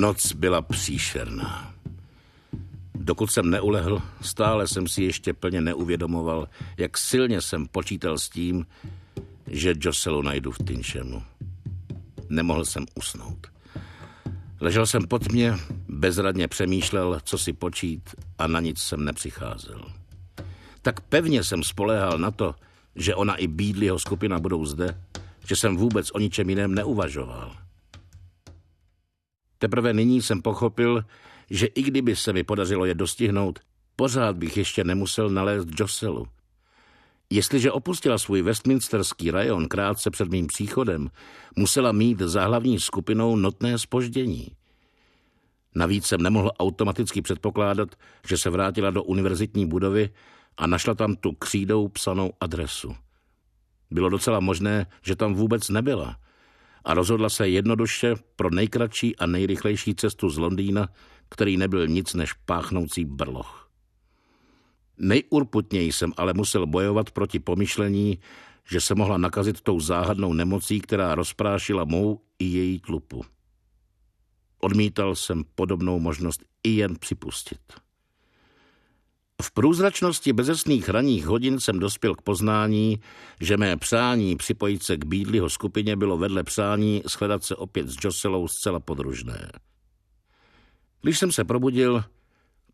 Noc byla příšerná. Dokud jsem neulehl, stále jsem si ještě plně neuvědomoval, jak silně jsem počítal s tím, že Joselu najdu v Tinčemu. Nemohl jsem usnout. Ležel jsem pod mě, bezradně přemýšlel, co si počít a na nic jsem nepřicházel. Tak pevně jsem spoléhal na to, že ona i Bídliho skupina budou zde, že jsem vůbec o ničem jiném neuvažoval. Teprve nyní jsem pochopil, že i kdyby se mi podařilo je dostihnout, pořád bych ještě nemusel nalézt Joselu. Jestliže opustila svůj westminsterský rajon krátce před mým příchodem, musela mít za hlavní skupinou notné spoždění. Navíc jsem nemohl automaticky předpokládat, že se vrátila do univerzitní budovy a našla tam tu křídou psanou adresu. Bylo docela možné, že tam vůbec nebyla a rozhodla se jednoduše pro nejkratší a nejrychlejší cestu z Londýna, který nebyl nic než páchnoucí brloch. Nejurputněji jsem ale musel bojovat proti pomyšlení, že se mohla nakazit tou záhadnou nemocí, která rozprášila mou i její tlupu. Odmítal jsem podobnou možnost i jen připustit. V průzračnosti bezesných ranních hodin jsem dospěl k poznání, že mé přání připojit se k bídliho skupině bylo vedle přání shledat se opět s Joselou zcela podružné. Když jsem se probudil,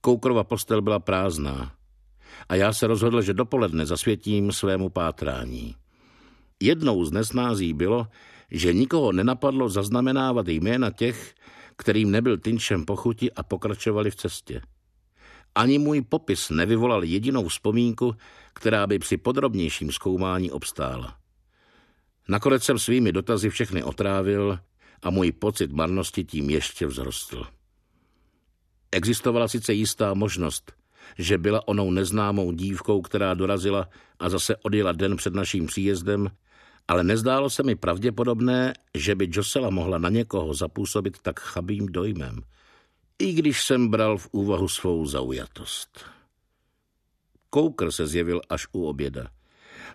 Koukrova postel byla prázdná a já se rozhodl, že dopoledne zasvětím svému pátrání. Jednou z nesnází bylo, že nikoho nenapadlo zaznamenávat jména těch, kterým nebyl Tynčem pochuti a pokračovali v cestě. Ani můj popis nevyvolal jedinou vzpomínku, která by při podrobnějším zkoumání obstála. Nakonec jsem svými dotazy všechny otrávil a můj pocit marnosti tím ještě vzrostl. Existovala sice jistá možnost, že byla onou neznámou dívkou, která dorazila a zase odjela den před naším příjezdem, ale nezdálo se mi pravděpodobné, že by Josela mohla na někoho zapůsobit tak chabým dojmem, i když jsem bral v úvahu svou zaujatost. Koukr se zjevil až u oběda.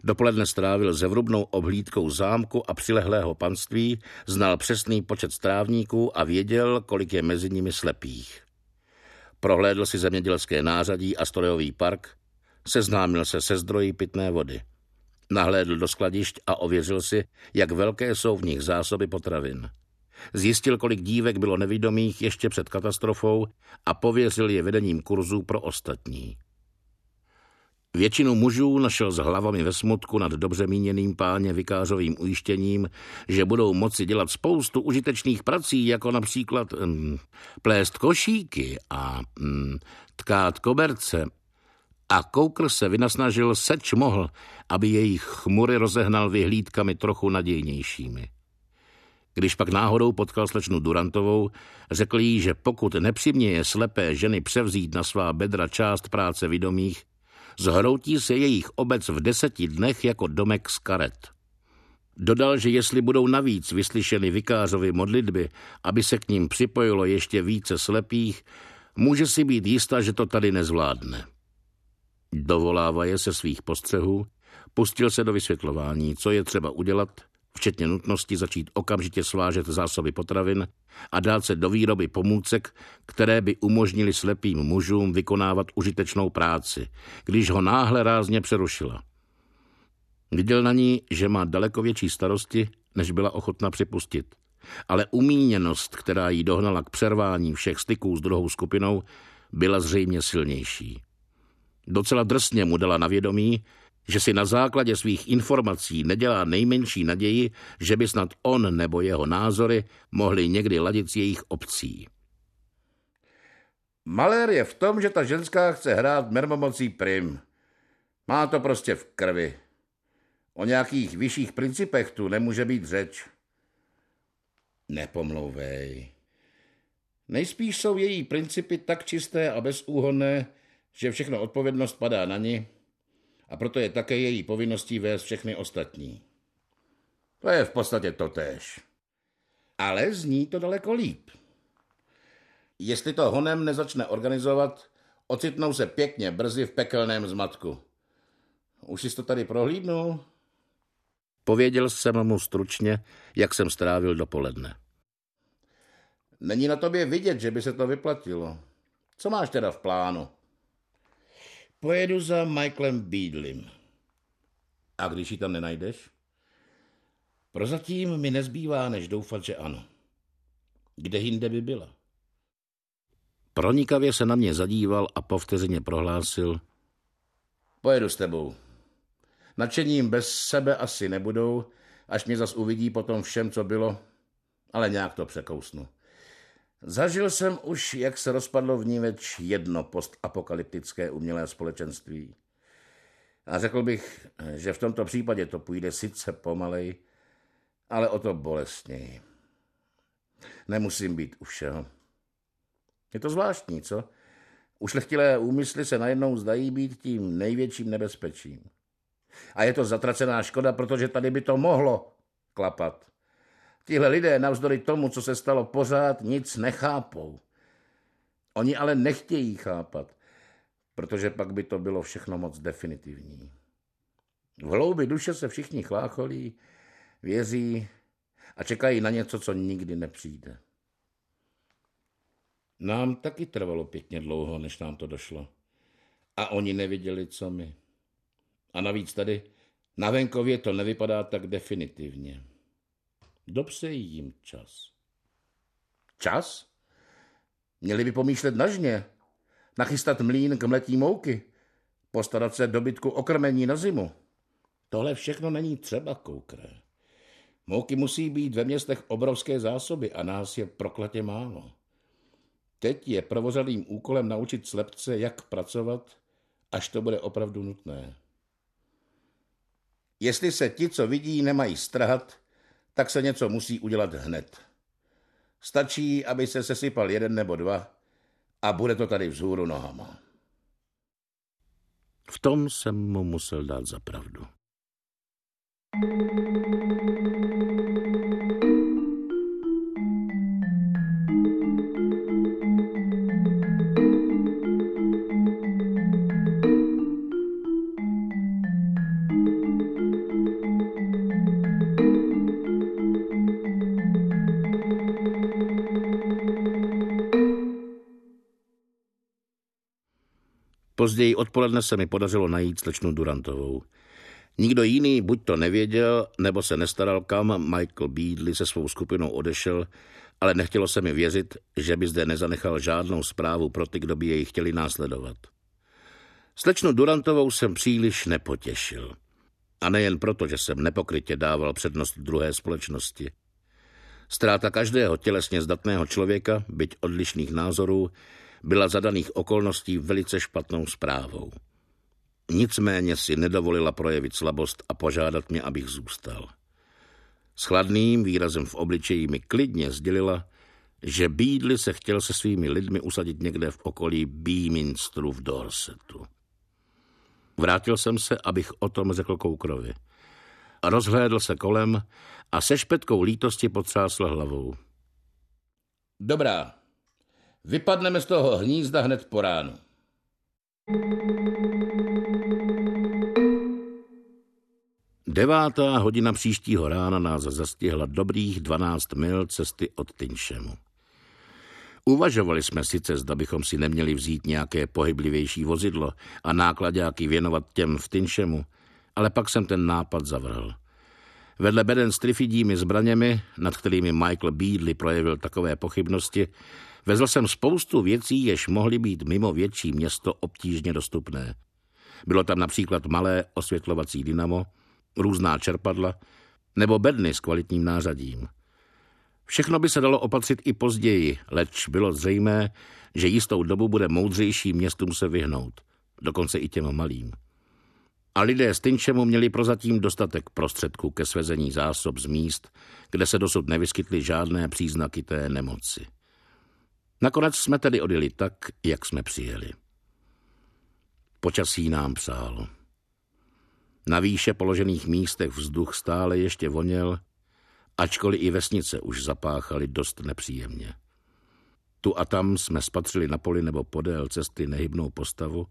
Dopoledne strávil zevrubnou obhlídkou zámku a přilehlého panství, znal přesný počet strávníků a věděl, kolik je mezi nimi slepých. Prohlédl si zemědělské nářadí a strojový park, seznámil se se zdroji pitné vody. Nahlédl do skladišť a ověřil si, jak velké jsou v nich zásoby potravin. Zjistil, kolik dívek bylo nevidomých ještě před katastrofou a pověřil je vedením kurzů pro ostatní. Většinu mužů našel s hlavami ve smutku nad dobře míněným páně vikářovým ujištěním, že budou moci dělat spoustu užitečných prací, jako například hm, plést košíky a hm, tkát koberce. A Koukr se vynasnažil seč mohl, aby jejich chmury rozehnal vyhlídkami trochu nadějnějšími. Když pak náhodou potkal slečnu Durantovou, řekl jí, že pokud nepřiměje slepé ženy převzít na svá bedra část práce vidomých, zhroutí se jejich obec v deseti dnech jako domek z karet. Dodal, že jestli budou navíc vyslyšeny vikářovi modlitby, aby se k ním připojilo ještě více slepých, může si být jistá, že to tady nezvládne. Dovolávaje se svých postřehů, pustil se do vysvětlování, co je třeba udělat, včetně nutnosti začít okamžitě svážet zásoby potravin a dát se do výroby pomůcek, které by umožnili slepým mužům vykonávat užitečnou práci, když ho náhle rázně přerušila. Viděl na ní, že má daleko větší starosti, než byla ochotna připustit. Ale umíněnost, která jí dohnala k přervání všech styků s druhou skupinou, byla zřejmě silnější. Docela drsně mu dala na vědomí, že si na základě svých informací nedělá nejmenší naději, že by snad on nebo jeho názory mohli někdy ladit s jejich obcí. Malér je v tom, že ta ženská chce hrát mermomocí prim. Má to prostě v krvi. O nějakých vyšších principech tu nemůže být řeč. Nepomlouvej. Nejspíš jsou její principy tak čisté a bezúhonné, že všechno odpovědnost padá na ní a proto je také její povinností vést všechny ostatní. To je v podstatě totéž. Ale zní to daleko líp. Jestli to honem nezačne organizovat, ocitnou se pěkně brzy v pekelném zmatku. Už jsi to tady prohlídnul? Pověděl jsem mu stručně, jak jsem strávil dopoledne. Není na tobě vidět, že by se to vyplatilo. Co máš teda v plánu? Pojedu za Michaelem Beadlim. A když ji tam nenajdeš? Prozatím mi nezbývá, než doufat, že ano. Kde jinde by byla? Pronikavě se na mě zadíval a po vteřině prohlásil. Pojedu s tebou. Nadšením bez sebe asi nebudou, až mě zas uvidí po tom všem, co bylo, ale nějak to překousnu. Zažil jsem už, jak se rozpadlo v ní več jedno postapokalyptické umělé společenství. A řekl bych, že v tomto případě to půjde sice pomalej, ale o to bolestněji. Nemusím být u všeho. Je to zvláštní, co? Ušlechtilé úmysly se najednou zdají být tím největším nebezpečím. A je to zatracená škoda, protože tady by to mohlo klapat. Tihle lidé navzdory tomu, co se stalo pořád, nic nechápou. Oni ale nechtějí chápat, protože pak by to bylo všechno moc definitivní. V hloubi duše se všichni chlácholí, věří a čekají na něco, co nikdy nepřijde. Nám taky trvalo pěkně dlouho, než nám to došlo. A oni neviděli, co my. A navíc tady na venkově to nevypadá tak definitivně. Dopřeji jim čas. Čas? Měli by pomýšlet na žně, nachystat mlín k mletí mouky, postarat se dobytku okrmení na zimu. Tohle všechno není třeba, koukré. Mouky musí být ve městech obrovské zásoby a nás je prokletě málo. Teď je provozadým úkolem naučit slepce, jak pracovat, až to bude opravdu nutné. Jestli se ti, co vidí, nemají strhat, tak se něco musí udělat hned. Stačí, aby se sesypal jeden nebo dva a bude to tady vzhůru nohama. V tom jsem mu musel dát za pravdu. Později odpoledne se mi podařilo najít slečnu Durantovou. Nikdo jiný buď to nevěděl, nebo se nestaral, kam Michael Beadley se svou skupinou odešel, ale nechtělo se mi věřit, že by zde nezanechal žádnou zprávu pro ty, kdo by jej chtěli následovat. Slečnu Durantovou jsem příliš nepotěšil. A nejen proto, že jsem nepokrytě dával přednost druhé společnosti. Ztráta každého tělesně zdatného člověka, byť odlišných názorů, byla za daných okolností velice špatnou zprávou. Nicméně si nedovolila projevit slabost a požádat mě, abych zůstal. S chladným výrazem v obličeji mi klidně sdělila, že Bídli se chtěl se svými lidmi usadit někde v okolí Beaminsteru v Dorsetu. Vrátil jsem se, abych o tom řekl Koukrovi. Rozhlédl se kolem a se špetkou lítosti potřásl hlavou. Dobrá, Vypadneme z toho hnízda hned po ránu. Devátá hodina příštího rána nás zastihla dobrých 12 mil cesty od Tynšemu. Uvažovali jsme sice, zda bychom si neměli vzít nějaké pohyblivější vozidlo a nákladňáky věnovat těm v Tynšemu, ale pak jsem ten nápad zavrhl. Vedle beden s trifidími zbraněmi, nad kterými Michael Beadley projevil takové pochybnosti, Vezl jsem spoustu věcí, jež mohly být mimo větší město obtížně dostupné. Bylo tam například malé osvětlovací dynamo, různá čerpadla nebo bedny s kvalitním nářadím. Všechno by se dalo opatřit i později, leč bylo zřejmé, že jistou dobu bude moudřejší městům se vyhnout, dokonce i těm malým. A lidé z Tynčemu měli prozatím dostatek prostředků ke svezení zásob z míst, kde se dosud nevyskytly žádné příznaky té nemoci. Nakonec jsme tedy odjeli tak, jak jsme přijeli. Počasí nám přálo. Na výše položených místech vzduch stále ještě voněl, ačkoliv i vesnice už zapáchaly dost nepříjemně. Tu a tam jsme spatřili na poli nebo podél cesty nehybnou postavu,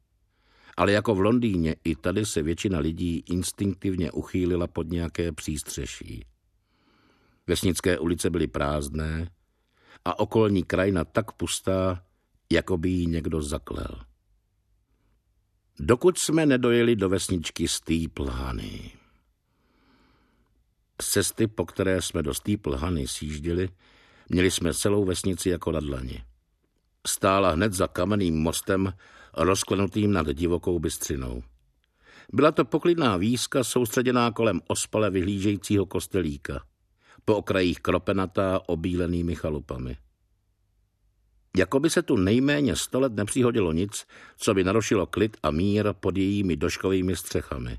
ale jako v Londýně i tady se většina lidí instinktivně uchýlila pod nějaké přístřeší. Vesnické ulice byly prázdné, a okolní krajina tak pustá, jako by ji někdo zaklel. Dokud jsme nedojeli do vesničky Stýplhany. Z cesty, po které jsme do Stýplhany sjížděli, měli jsme celou vesnici jako na dlani. Stála hned za kamenným mostem, rozklenutým nad divokou bystřinou. Byla to poklidná výzka soustředěná kolem ospale vyhlížejícího kostelíka, po okrajích kropenatá obílenými chalupami. Jakoby se tu nejméně sto let nepřihodilo nic, co by narušilo klid a mír pod jejími doškovými střechami.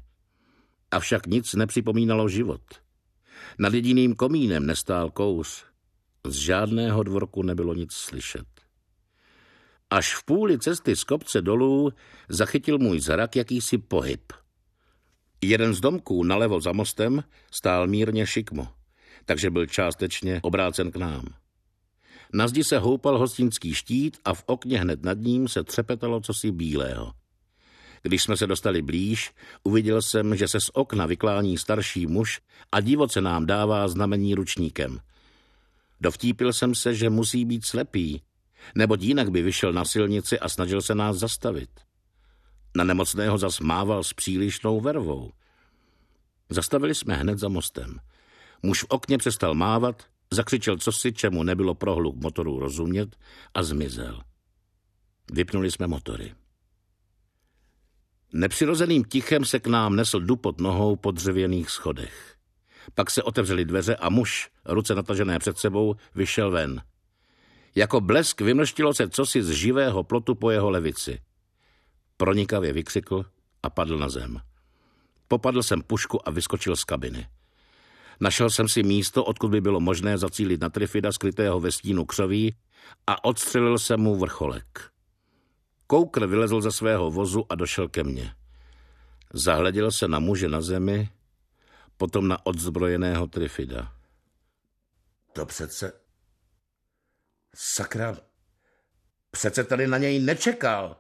Avšak nic nepřipomínalo život. Nad jediným komínem nestál kous. Z žádného dvorku nebylo nic slyšet. Až v půli cesty z kopce dolů zachytil můj zrak jakýsi pohyb. Jeden z domků nalevo za mostem stál mírně šikmo, takže byl částečně obrácen k nám. Na zdi se houpal hostinský štít a v okně hned nad ním se třepetalo cosi bílého. Když jsme se dostali blíž, uviděl jsem, že se z okna vyklání starší muž a divoce nám dává znamení ručníkem. Dovtípil jsem se, že musí být slepý, neboť jinak by vyšel na silnici a snažil se nás zastavit. Na nemocného zas mával s přílišnou vervou. Zastavili jsme hned za mostem. Muž v okně přestal mávat, zakřičel cosi, čemu nebylo prohluk motoru rozumět a zmizel. Vypnuli jsme motory. Nepřirozeným tichem se k nám nesl dupot nohou po dřevěných schodech. Pak se otevřely dveře a muž, ruce natažené před sebou, vyšel ven. Jako blesk vymlštilo se cosi z živého plotu po jeho levici. Pronikavě vykřikl a padl na zem. Popadl jsem pušku a vyskočil z kabiny. Našel jsem si místo, odkud by bylo možné zacílit na Trifida skrytého ve stínu křoví a odstřelil jsem mu vrcholek. Koukr vylezl ze svého vozu a došel ke mně. Zahleděl se na muže na zemi, potom na odzbrojeného Trifida. To přece... Sakra... Přece tady na něj nečekal.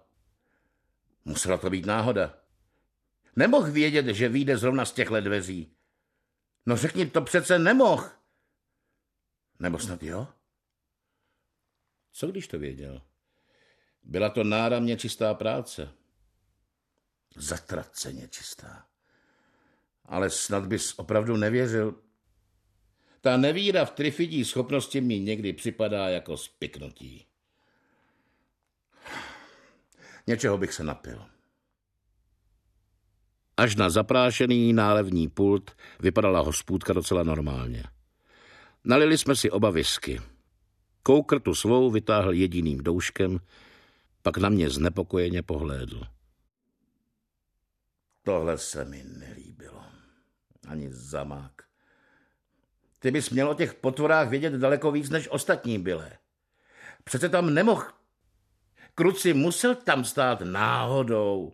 Musela to být náhoda. Nemohl vědět, že vyjde zrovna z těchto dveří. No řekni, to přece nemohl. Nebo snad jo? Co když to věděl? Byla to náramně čistá práce. Zatraceně čistá. Ale snad bys opravdu nevěřil. Ta nevíra v trifidí schopnosti mi někdy připadá jako spiknutí. Něčeho bych se napil. Až na zaprášený nálevní pult vypadala hospůdka docela normálně. Nalili jsme si oba visky. Koukr tu svou vytáhl jediným douškem, pak na mě znepokojeně pohlédl. Tohle se mi nelíbilo. Ani zamák. Ty bys měl o těch potvorách vědět daleko víc než ostatní byle. Přece tam nemohl. Kruci musel tam stát náhodou.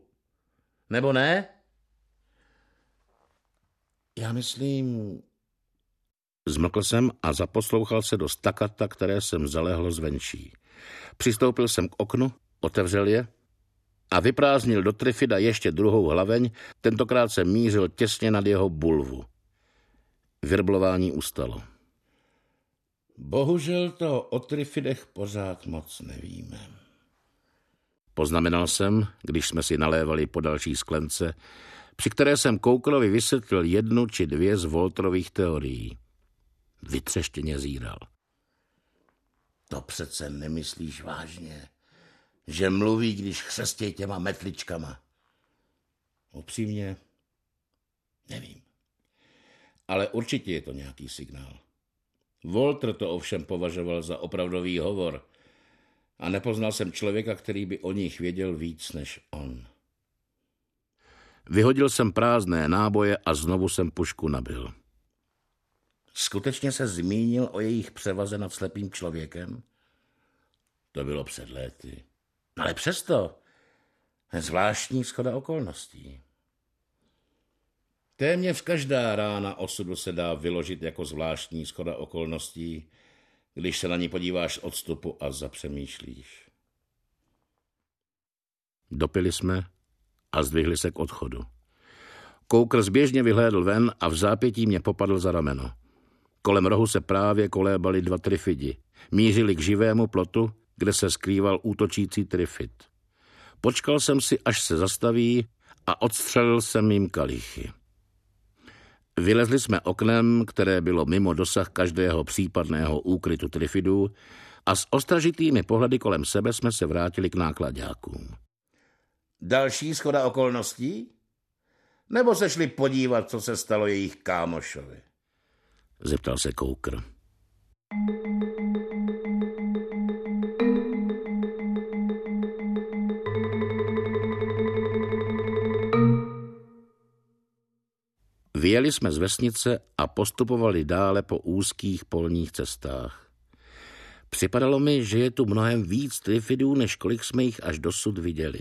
Nebo ne? Já myslím... Zmlkl jsem a zaposlouchal se do stakata, které jsem zalehl zvenčí. Přistoupil jsem k oknu, otevřel je a vyprázdnil do Trifida ještě druhou hlaveň, tentokrát se mířil těsně nad jeho bulvu. Vyrblování ustalo. Bohužel to o Trifidech pořád moc nevíme. Poznamenal jsem, když jsme si nalévali po další sklence, při které jsem Kouklovi vysvětlil jednu či dvě z Voltrových teorií. Vytřeštěně zíral. To přece nemyslíš vážně, že mluví, když chřestěj těma metličkama. Upřímně, nevím. Ale určitě je to nějaký signál. Volter to ovšem považoval za opravdový hovor a nepoznal jsem člověka, který by o nich věděl víc než on. Vyhodil jsem prázdné náboje a znovu jsem pušku nabil. Skutečně se zmínil o jejich převaze nad slepým člověkem? To bylo před léty. Ale přesto, zvláštní schoda okolností. Téměř každá rána osudu se dá vyložit jako zvláštní schoda okolností, když se na ní podíváš odstupu a zapřemýšlíš. Dopili jsme a zdvihli se k odchodu. Koukr zběžně vyhlédl ven a v zápětí mě popadl za rameno. Kolem rohu se právě kolébali dva trifidi – Mířili k živému plotu, kde se skrýval útočící trifit. Počkal jsem si, až se zastaví a odstřelil jsem jim kalichy. Vylezli jsme oknem, které bylo mimo dosah každého případného úkrytu trifidů a s ostražitými pohledy kolem sebe jsme se vrátili k nákladákům. Další schoda okolností? Nebo se šli podívat, co se stalo jejich kámošovi? Zeptal se Koukr. Vyjeli jsme z vesnice a postupovali dále po úzkých polních cestách. Připadalo mi, že je tu mnohem víc trifidů, než kolik jsme jich až dosud viděli.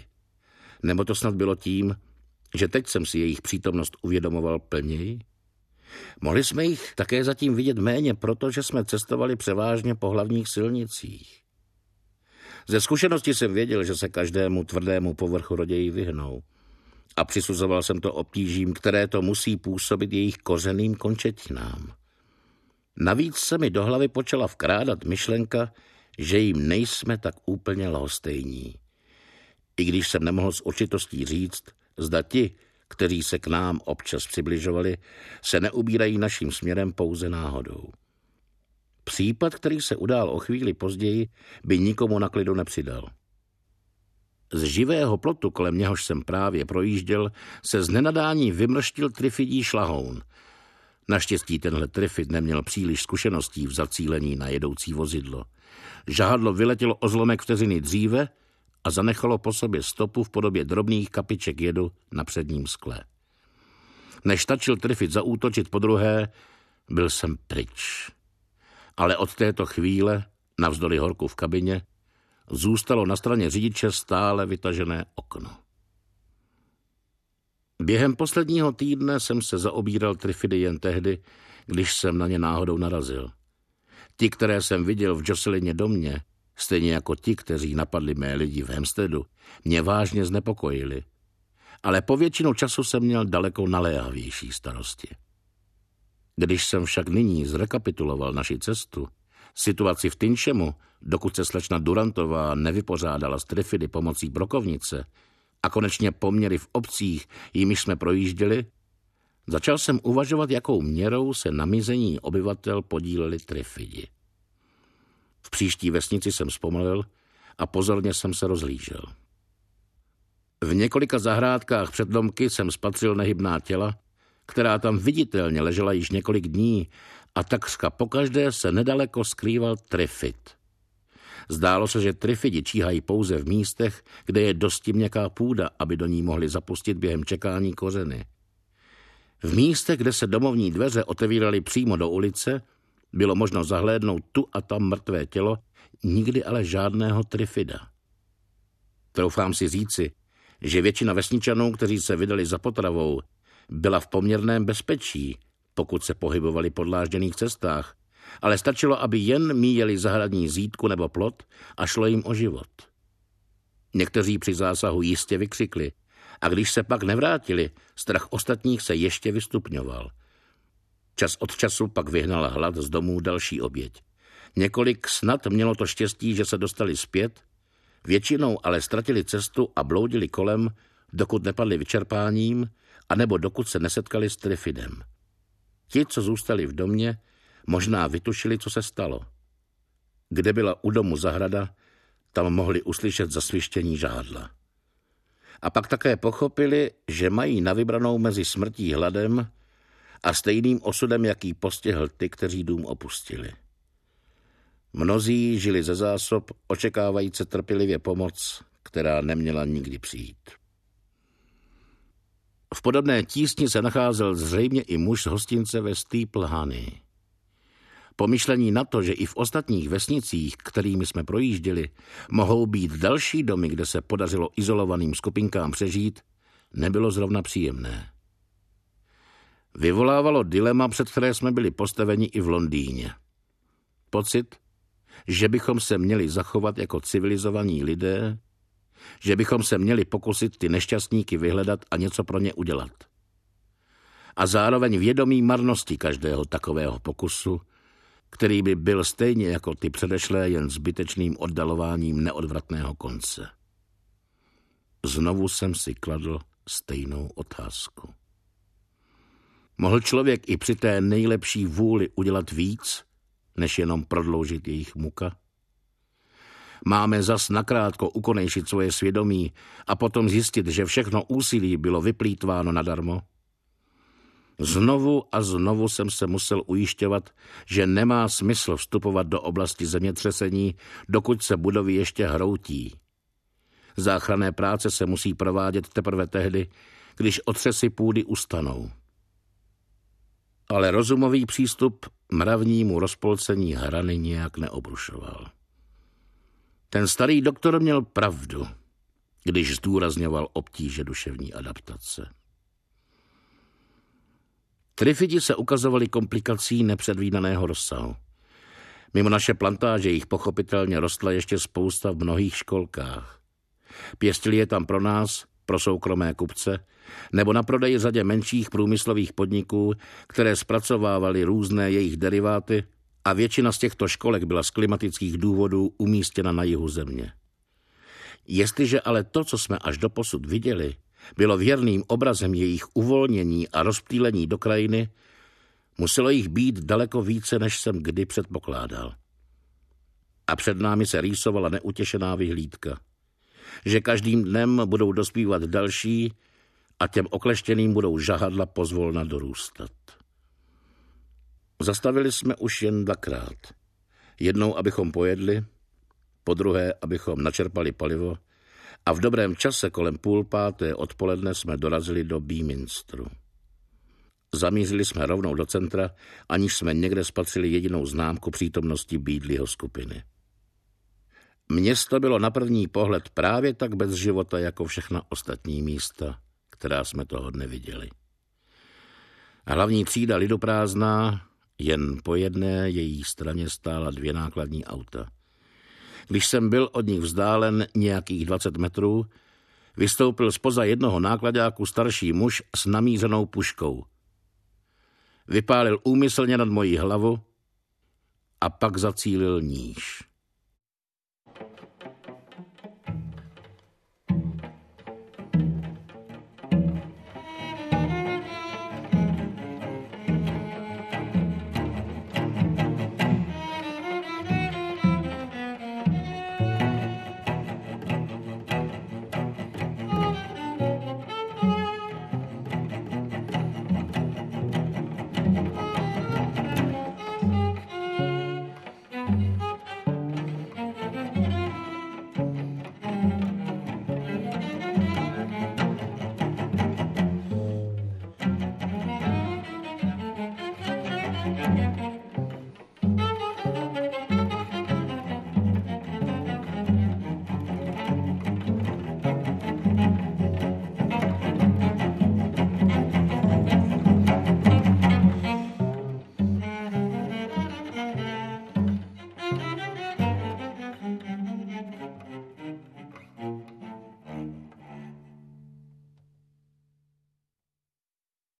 Nebo to snad bylo tím, že teď jsem si jejich přítomnost uvědomoval plněji? Mohli jsme jich také zatím vidět méně, protože jsme cestovali převážně po hlavních silnicích. Ze zkušenosti jsem věděl, že se každému tvrdému povrchu raději vyhnou. A přisuzoval jsem to obtížím, které to musí působit jejich kořeným končetinám. Navíc se mi do hlavy počala vkrádat myšlenka, že jim nejsme tak úplně lhostejní. I když jsem nemohl s určitostí říct, zda ti, kteří se k nám občas přibližovali, se neubírají naším směrem pouze náhodou. Případ, který se udál o chvíli později, by nikomu na klidu nepřidal. Z živého plotu, kolem něhož jsem právě projížděl, se z nenadání vymrštil trifidí šlahoun. Naštěstí tenhle trifid neměl příliš zkušeností v zacílení na jedoucí vozidlo. Žahadlo vyletělo o zlomek vteřiny dříve a zanechalo po sobě stopu v podobě drobných kapiček jedu na předním skle. Než stačil trifit zaútočit po druhé, byl jsem pryč. Ale od této chvíle, navzdory horku v kabině, zůstalo na straně řidiče stále vytažené okno. Během posledního týdne jsem se zaobíral trifidy jen tehdy, když jsem na ně náhodou narazil. Ti, které jsem viděl v Jocelině domě, stejně jako ti, kteří napadli mé lidi v Hemstedu, mě vážně znepokojili. Ale po většinu času jsem měl daleko naléhavější starosti. Když jsem však nyní zrekapituloval naši cestu, situaci v Tynčemu, dokud se slečna Durantová nevypořádala z Trifidy pomocí brokovnice a konečně poměry v obcích, jimiž jsme projížděli, začal jsem uvažovat, jakou měrou se na mizení obyvatel podíleli Trifidi. V příští vesnici jsem zpomalil a pozorně jsem se rozlížel. V několika zahrádkách před domky jsem spatřil nehybná těla, která tam viditelně ležela již několik dní a takřka pokaždé se nedaleko skrýval trifid. Zdálo se, že trifidi číhají pouze v místech, kde je dosti měkká půda, aby do ní mohli zapustit během čekání kořeny. V místech, kde se domovní dveře otevíraly přímo do ulice, bylo možno zahlédnout tu a tam mrtvé tělo, nikdy ale žádného trifida. Troufám si říci, že většina vesničanů, kteří se vydali za potravou, byla v poměrném bezpečí, pokud se pohybovali po dlážděných cestách, ale stačilo, aby jen míjeli zahradní zítku nebo plot a šlo jim o život. Někteří při zásahu jistě vykřikli a když se pak nevrátili, strach ostatních se ještě vystupňoval. Čas od času pak vyhnal hlad z domů další oběť. Několik snad mělo to štěstí, že se dostali zpět, většinou ale ztratili cestu a bloudili kolem, dokud nepadli vyčerpáním, anebo dokud se nesetkali s Trifidem. Ti, co zůstali v domě, možná vytušili, co se stalo. Kde byla u domu zahrada, tam mohli uslyšet zasvištění žádla. A pak také pochopili, že mají na vybranou mezi smrtí hladem a stejným osudem, jaký postihl ty, kteří dům opustili. Mnozí žili ze zásob, očekávajíce trpělivě pomoc, která neměla nikdy přijít. V podobné tísni se nacházel zřejmě i muž z hostince ve Steeple Pomyšlení na to, že i v ostatních vesnicích, kterými jsme projížděli, mohou být další domy, kde se podařilo izolovaným skupinkám přežít, nebylo zrovna příjemné. Vyvolávalo dilema, před které jsme byli postaveni i v Londýně. Pocit, že bychom se měli zachovat jako civilizovaní lidé, že bychom se měli pokusit ty nešťastníky vyhledat a něco pro ně udělat. A zároveň vědomí marnosti každého takového pokusu, který by byl stejně jako ty předešlé jen zbytečným oddalováním neodvratného konce. Znovu jsem si kladl stejnou otázku. Mohl člověk i při té nejlepší vůli udělat víc, než jenom prodloužit jejich muka? Máme zas nakrátko ukonejšit svoje svědomí a potom zjistit, že všechno úsilí bylo vyplýtváno nadarmo? Znovu a znovu jsem se musel ujišťovat, že nemá smysl vstupovat do oblasti zemětřesení, dokud se budovy ještě hroutí. Záchranné práce se musí provádět teprve tehdy, když otřesy půdy ustanou. Ale rozumový přístup mravnímu rozpolcení hrany nějak neobrušoval. Ten starý doktor měl pravdu, když zdůrazňoval obtíže duševní adaptace. Trifidi se ukazovaly komplikací nepředvídaného rozsahu. Mimo naše plantáže jich pochopitelně rostla ještě spousta v mnohých školkách. Pěstili je tam pro nás, pro soukromé kupce, nebo na prodej řadě menších průmyslových podniků, které zpracovávaly různé jejich deriváty a většina z těchto školek byla z klimatických důvodů umístěna na jihu země. Jestliže ale to, co jsme až doposud viděli, bylo věrným obrazem jejich uvolnění a rozptýlení do krajiny, muselo jich být daleko více, než jsem kdy předpokládal. A před námi se rýsovala neutěšená vyhlídka, že každým dnem budou dospívat další a těm okleštěným budou žahadla pozvolna dorůstat. Zastavili jsme už jen dvakrát. Jednou, abychom pojedli, po druhé, abychom načerpali palivo a v dobrém čase kolem půl páté odpoledne jsme dorazili do Beaminsteru. Zamířili jsme rovnou do centra, aniž jsme někde spatřili jedinou známku přítomnosti bídlího skupiny. Město bylo na první pohled právě tak bez života jako všechna ostatní místa, která jsme toho dne viděli. Hlavní třída lidoprázdná, jen po jedné její straně stála dvě nákladní auta – když jsem byl od nich vzdálen nějakých 20 metrů, vystoupil spoza jednoho nákladáku starší muž s namířenou puškou. Vypálil úmyslně nad mojí hlavu a pak zacílil níž.